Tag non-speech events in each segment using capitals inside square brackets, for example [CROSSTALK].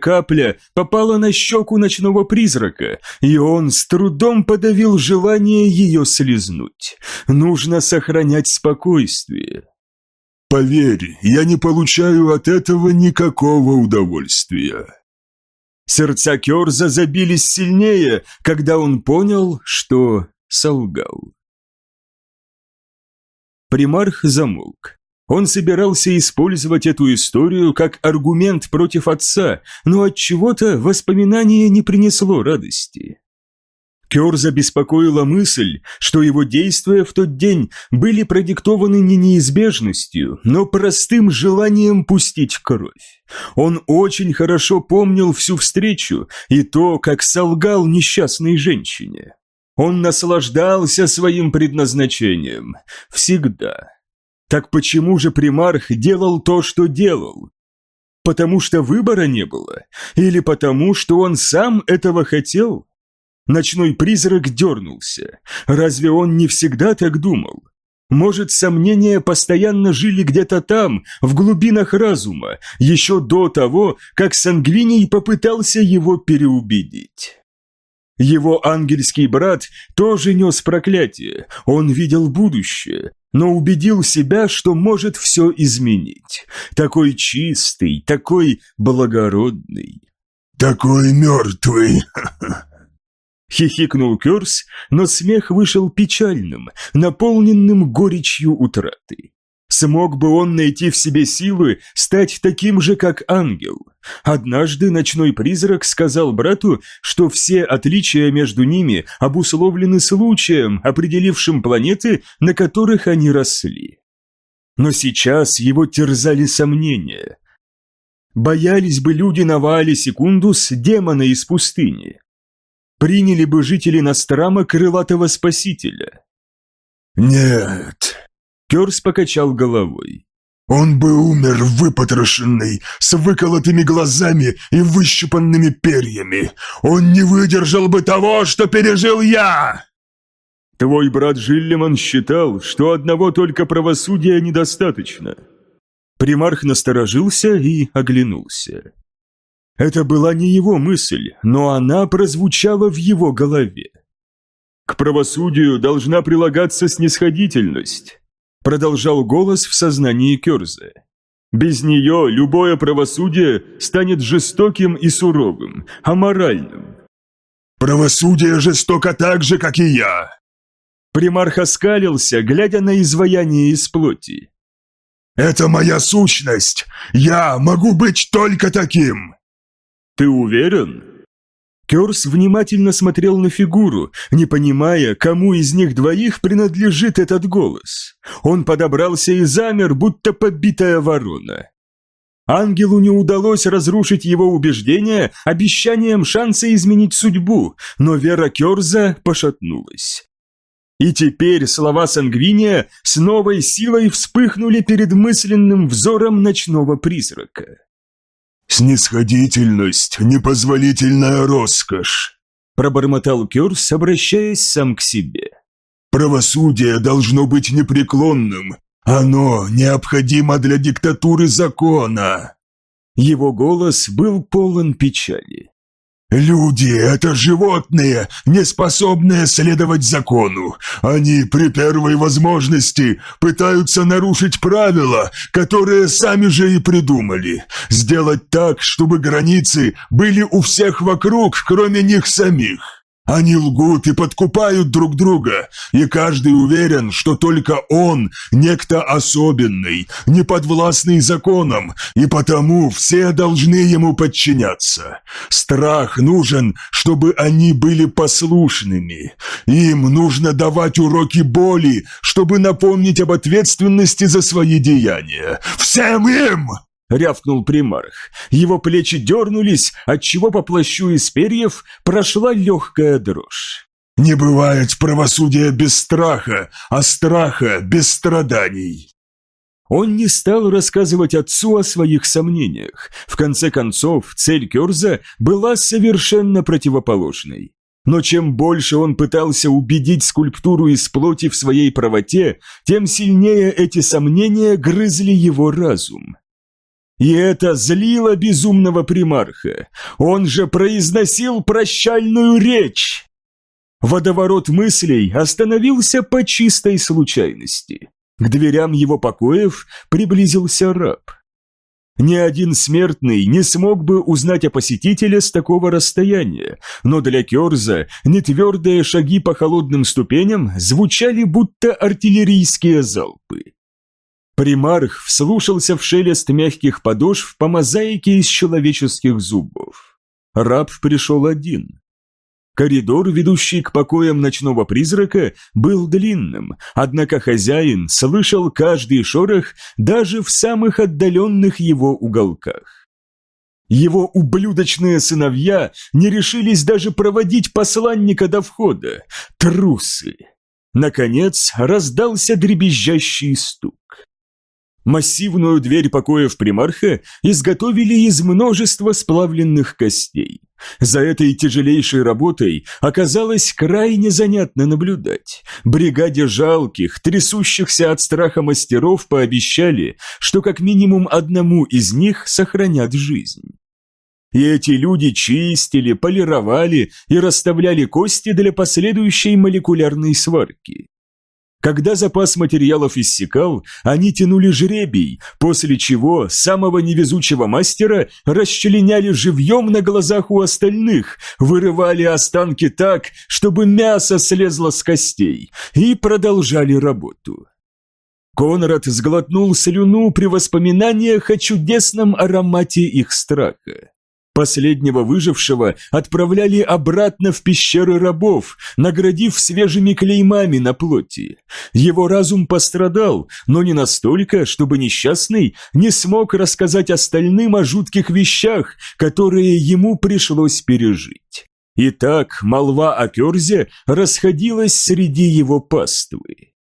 капля попала на щеку ночного призрака, и он с трудом подавил желание ее слезнуть. Нужно сохранять спокойствие. «Поверь, я не получаю от этого никакого удовольствия». Сердца Керза забились сильнее, когда он понял, что солгал. Примарх замолк. Он собирался использовать эту историю как аргумент против отца, но от чего-то воспоминание не принесло радости. Кёрза беспокоила мысль, что его действия в тот день были продиктованы не неизбежностью, но простым желанием пустить кровь. Он очень хорошо помнил всю встречу и то, как солгал несчастной женщине. Он наслаждался своим предназначением. Всегда. Так почему же примарх делал то, что делал? Потому что выбора не было? Или потому, что он сам этого хотел? Ночной призрак дернулся. Разве он не всегда так думал? Может, сомнения постоянно жили где-то там, в глубинах разума, еще до того, как Сангвиний попытался его переубедить. Его ангельский брат тоже нес проклятие, он видел будущее, но убедил себя, что может все изменить. Такой чистый, такой благородный. «Такой мертвый!» [LAUGHS] Хихикнул Кёрс, но смех вышел печальным, наполненным горечью утраты. Смог бы он найти в себе силы стать таким же, как ангел? Однажды ночной призрак сказал брату, что все отличия между ними обусловлены случаем, определившим планеты, на которых они росли. Но сейчас его терзали сомнения. Боялись бы люди на Ваале Секундус демона из пустыни. Приняли бы жители Настрама крылатого спасителя. «Нет», Керс покачал головой. «Он бы умер выпотрошенный, с выколотыми глазами и выщипанными перьями. Он не выдержал бы того, что пережил я!» «Твой брат Жиллиман считал, что одного только правосудия недостаточно». Примарх насторожился и оглянулся. Это была не его мысль, но она прозвучала в его голове. «К правосудию должна прилагаться снисходительность продолжал голос в сознании Кёрза. Без нее любое правосудие станет жестоким и суровым, аморальным. «Правосудие жестоко так же, как и я!» Примарх оскалился, глядя на изваяние из плоти. «Это моя сущность! Я могу быть только таким!» «Ты уверен?» Керс внимательно смотрел на фигуру, не понимая, кому из них двоих принадлежит этот голос. Он подобрался и замер, будто побитая ворона. Ангелу не удалось разрушить его убеждения обещанием шанса изменить судьбу, но вера Керза пошатнулась. И теперь слова Сангвиния с новой силой вспыхнули перед мысленным взором ночного призрака. «Снисходительность – непозволительная роскошь», – пробормотал Кёрс, обращаясь сам к себе. «Правосудие должно быть непреклонным. Оно необходимо для диктатуры закона». Его голос был полон печали. «Люди — это животные, не способные следовать закону. Они при первой возможности пытаются нарушить правила, которые сами же и придумали. Сделать так, чтобы границы были у всех вокруг, кроме них самих. Они лгут и подкупают друг друга, и каждый уверен, что только он некто особенный, неподвластный законам, и потому все должны ему подчиняться. Страх нужен, чтобы они были послушными. Им нужно давать уроки боли, чтобы напомнить об ответственности за свои деяния. Всем им! Рявкнул примарх. Его плечи дернулись, отчего по плащу из перьев прошла легкая дрожь. «Не бывает правосудия без страха, а страха без страданий!» Он не стал рассказывать отцу о своих сомнениях. В конце концов, цель Керза была совершенно противоположной. Но чем больше он пытался убедить скульптуру из плоти в своей правоте, тем сильнее эти сомнения грызли его разум. И это злило безумного примарха. Он же произносил прощальную речь. Водоворот мыслей остановился по чистой случайности. К дверям его покоев приблизился раб. Ни один смертный не смог бы узнать о посетителе с такого расстояния, но для Керза нетвердые шаги по холодным ступеням звучали будто артиллерийские залпы. Примарх вслушался в шелест мягких подошв по мозаике из человеческих зубов. Раб пришел один. Коридор, ведущий к покоям ночного призрака, был длинным, однако хозяин слышал каждый шорох даже в самых отдаленных его уголках. Его ублюдочные сыновья не решились даже проводить посланника до входа. Трусы! Наконец раздался дребезжащий стук. Массивную дверь покоев примарха изготовили из множества сплавленных костей. За этой тяжелейшей работой оказалось крайне занятно наблюдать. Бригаде жалких, трясущихся от страха мастеров пообещали, что как минимум одному из них сохранят жизнь. И эти люди чистили, полировали и расставляли кости для последующей молекулярной сварки. Когда запас материалов иссякал, они тянули жребий, после чего самого невезучего мастера расчленяли живьем на глазах у остальных, вырывали останки так, чтобы мясо слезло с костей, и продолжали работу. Конрад сглотнул слюну при воспоминаниях о чудесном аромате их страха. Последнего выжившего отправляли обратно в пещеры рабов, наградив свежими клеймами на плоти. Его разум пострадал, но не настолько, чтобы несчастный не смог рассказать остальным о жутких вещах, которые ему пришлось пережить. Итак, молва о Керзе расходилась среди его паствы.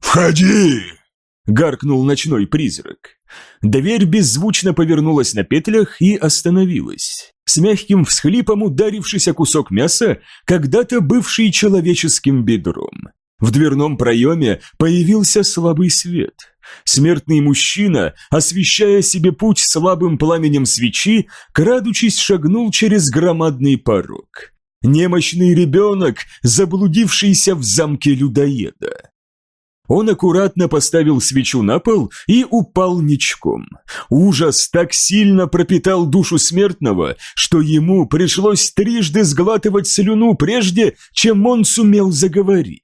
«Входи!» — гаркнул ночной призрак. Дверь беззвучно повернулась на петлях и остановилась. С мягким всхлипом ударившийся кусок мяса, когда-то бывший человеческим бедром. В дверном проеме появился слабый свет. Смертный мужчина, освещая себе путь слабым пламенем свечи, крадучись шагнул через громадный порог. Немощный ребенок, заблудившийся в замке людоеда. Он аккуратно поставил свечу на пол и упал ничком. Ужас так сильно пропитал душу смертного, что ему пришлось трижды сглатывать слюну прежде, чем он сумел заговорить.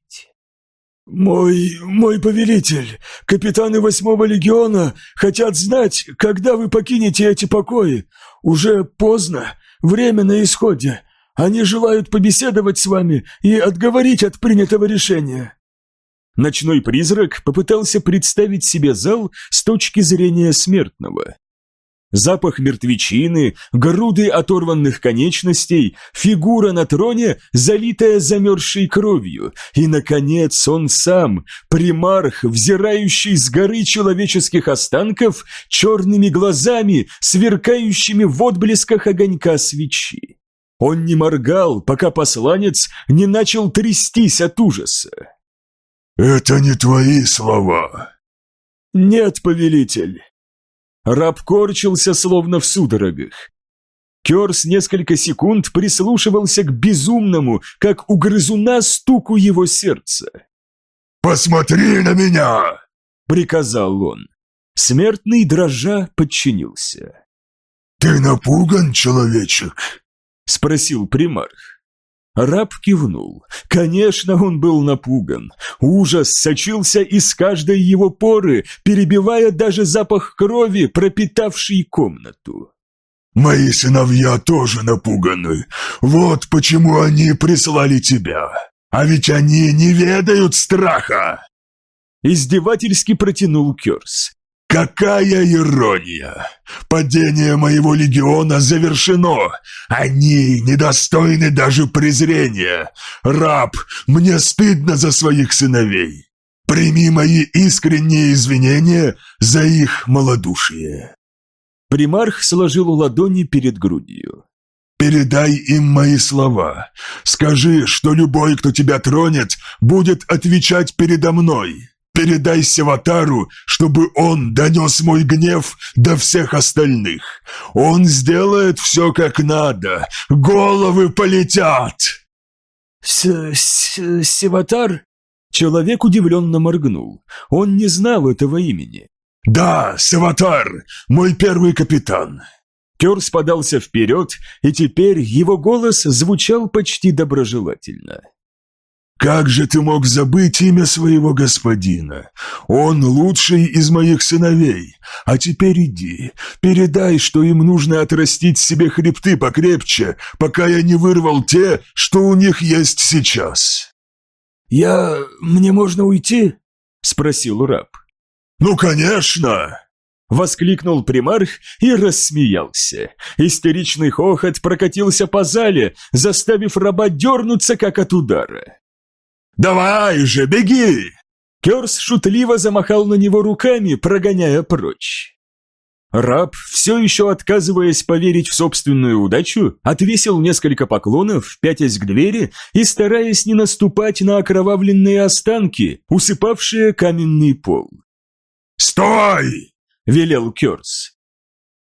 «Мой... мой повелитель, капитаны восьмого легиона хотят знать, когда вы покинете эти покои. Уже поздно, время на исходе. Они желают побеседовать с вами и отговорить от принятого решения». Ночной призрак попытался представить себе зал с точки зрения смертного. Запах мертвечины, груды оторванных конечностей, фигура на троне, залитая замерзшей кровью, и, наконец, он сам, примарх, взирающий с горы человеческих останков, черными глазами, сверкающими в отблесках огонька свечи. Он не моргал, пока посланец не начал трястись от ужаса. «Это не твои слова». «Нет, повелитель». Раб корчился, словно в судорогах. Керс несколько секунд прислушивался к безумному, как у грызуна, стуку его сердца. «Посмотри на меня!» — приказал он. Смертный дрожа подчинился. «Ты напуган, человечек?» — спросил примарх. Раб кивнул. Конечно, он был напуган. Ужас сочился из каждой его поры, перебивая даже запах крови, пропитавший комнату. «Мои сыновья тоже напуганы. Вот почему они прислали тебя. А ведь они не ведают страха!» Издевательски протянул Керс. Какая ирония! Падение моего легиона завершено! Они недостойны даже презрения! Раб, мне стыдно за своих сыновей! Прими мои искренние извинения за их малодушие!» Примарх сложил ладони перед грудью. «Передай им мои слова. Скажи, что любой, кто тебя тронет, будет отвечать передо мной. Передай Севатару, чтобы он донес мой гнев до всех остальных. Он сделает все как надо. Головы полетят!» С -с «Севатар?» Человек удивленно моргнул. Он не знал этого имени. «Да, Севатар, мой первый капитан». Керс подался вперед, и теперь его голос звучал почти доброжелательно. «Как же ты мог забыть имя своего господина? Он лучший из моих сыновей. А теперь иди, передай, что им нужно отрастить себе хребты покрепче, пока я не вырвал те, что у них есть сейчас». «Я... мне можно уйти?» — спросил раб. «Ну, конечно!» Воскликнул примарх и рассмеялся. Истеричный хохот прокатился по зале, заставив раба дернуться, как от удара. «Давай же, беги!» Керс шутливо замахал на него руками, прогоняя прочь. Раб, все еще отказываясь поверить в собственную удачу, отвесил несколько поклонов, пятясь к двери и стараясь не наступать на окровавленные останки, усыпавшие каменный пол. «Стой!» – велел Керс.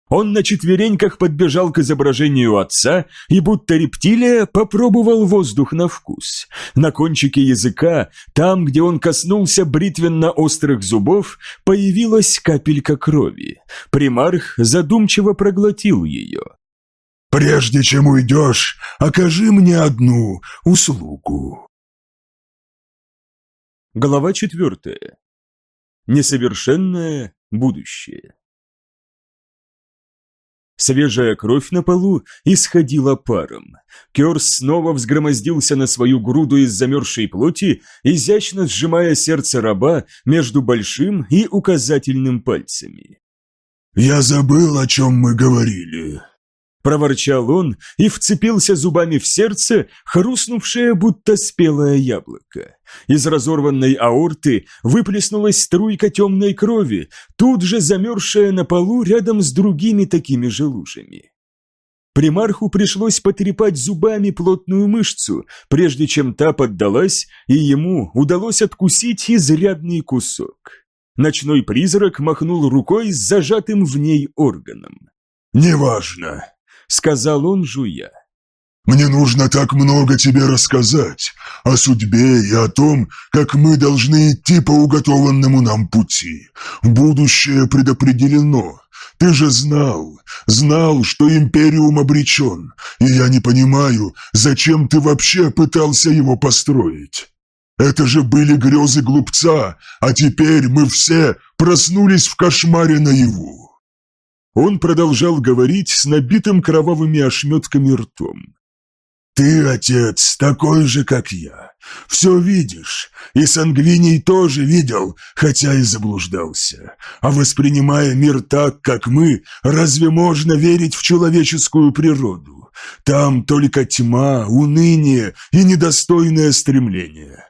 Он на четвереньках подбежал к изображению отца и, будто рептилия, попробовал воздух на вкус. На кончике языка, там, где он коснулся бритвенно-острых зубов, появилась капелька крови. Примарх задумчиво проглотил ее. «Прежде чем уйдешь, окажи мне одну услугу». Глава четвертая. Несовершенное будущее. Свежая кровь на полу исходила паром. Керс снова взгромоздился на свою груду из замерзшей плоти, изящно сжимая сердце раба между большим и указательным пальцами. «Я забыл, о чем мы говорили», Проворчал он и вцепился зубами в сердце, хрустнувшее, будто спелое яблоко. Из разорванной аорты выплеснулась струйка темной крови, тут же замерзшая на полу рядом с другими такими же лужами. Примарху пришлось потрепать зубами плотную мышцу, прежде чем та поддалась, и ему удалось откусить изрядный кусок. Ночной призрак махнул рукой с зажатым в ней органом. «Неважно», сказал он, жуя. «Мне нужно так много тебе рассказать о судьбе и о том, как мы должны идти по уготованному нам пути. Будущее предопределено. Ты же знал, знал, что Империум обречен, и я не понимаю, зачем ты вообще пытался его построить. Это же были грезы глупца, а теперь мы все проснулись в кошмаре наяву. Он продолжал говорить с набитым кровавыми ошметками ртом. «Ты, отец, такой же, как я. Все видишь, и Сангвиний тоже видел, хотя и заблуждался. А воспринимая мир так, как мы, разве можно верить в человеческую природу? Там только тьма, уныние и недостойное стремление».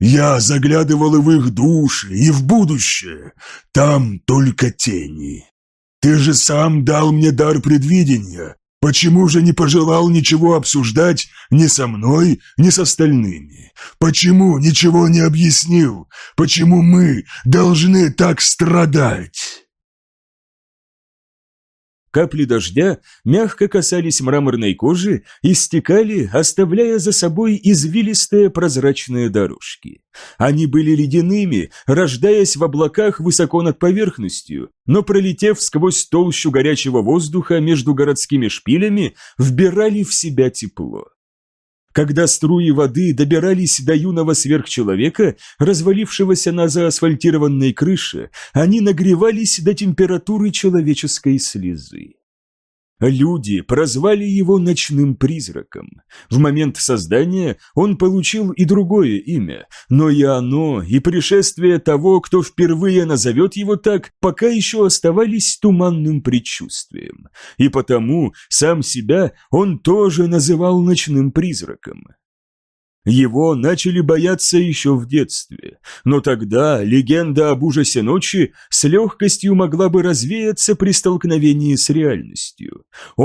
Я заглядывал и в их души, и в будущее. Там только тени. Ты же сам дал мне дар предвидения. Почему же не пожелал ничего обсуждать ни со мной, ни с остальными? Почему ничего не объяснил? Почему мы должны так страдать?» Капли дождя мягко касались мраморной кожи и стекали, оставляя за собой извилистые прозрачные дорожки. Они были ледяными, рождаясь в облаках высоко над поверхностью, но пролетев сквозь толщу горячего воздуха между городскими шпилями, вбирали в себя тепло. Когда струи воды добирались до юного сверхчеловека, развалившегося на заасфальтированной крыше, они нагревались до температуры человеческой слезы. Люди прозвали его ночным призраком. В момент создания он получил и другое имя, но и оно, и пришествие того, кто впервые назовет его так, пока еще оставались туманным предчувствием. И потому сам себя он тоже называл ночным призраком. Его начали бояться еще в детстве, но тогда легенда об ужасе ночи с легкостью могла бы развеяться при столкновении с реальностью. Он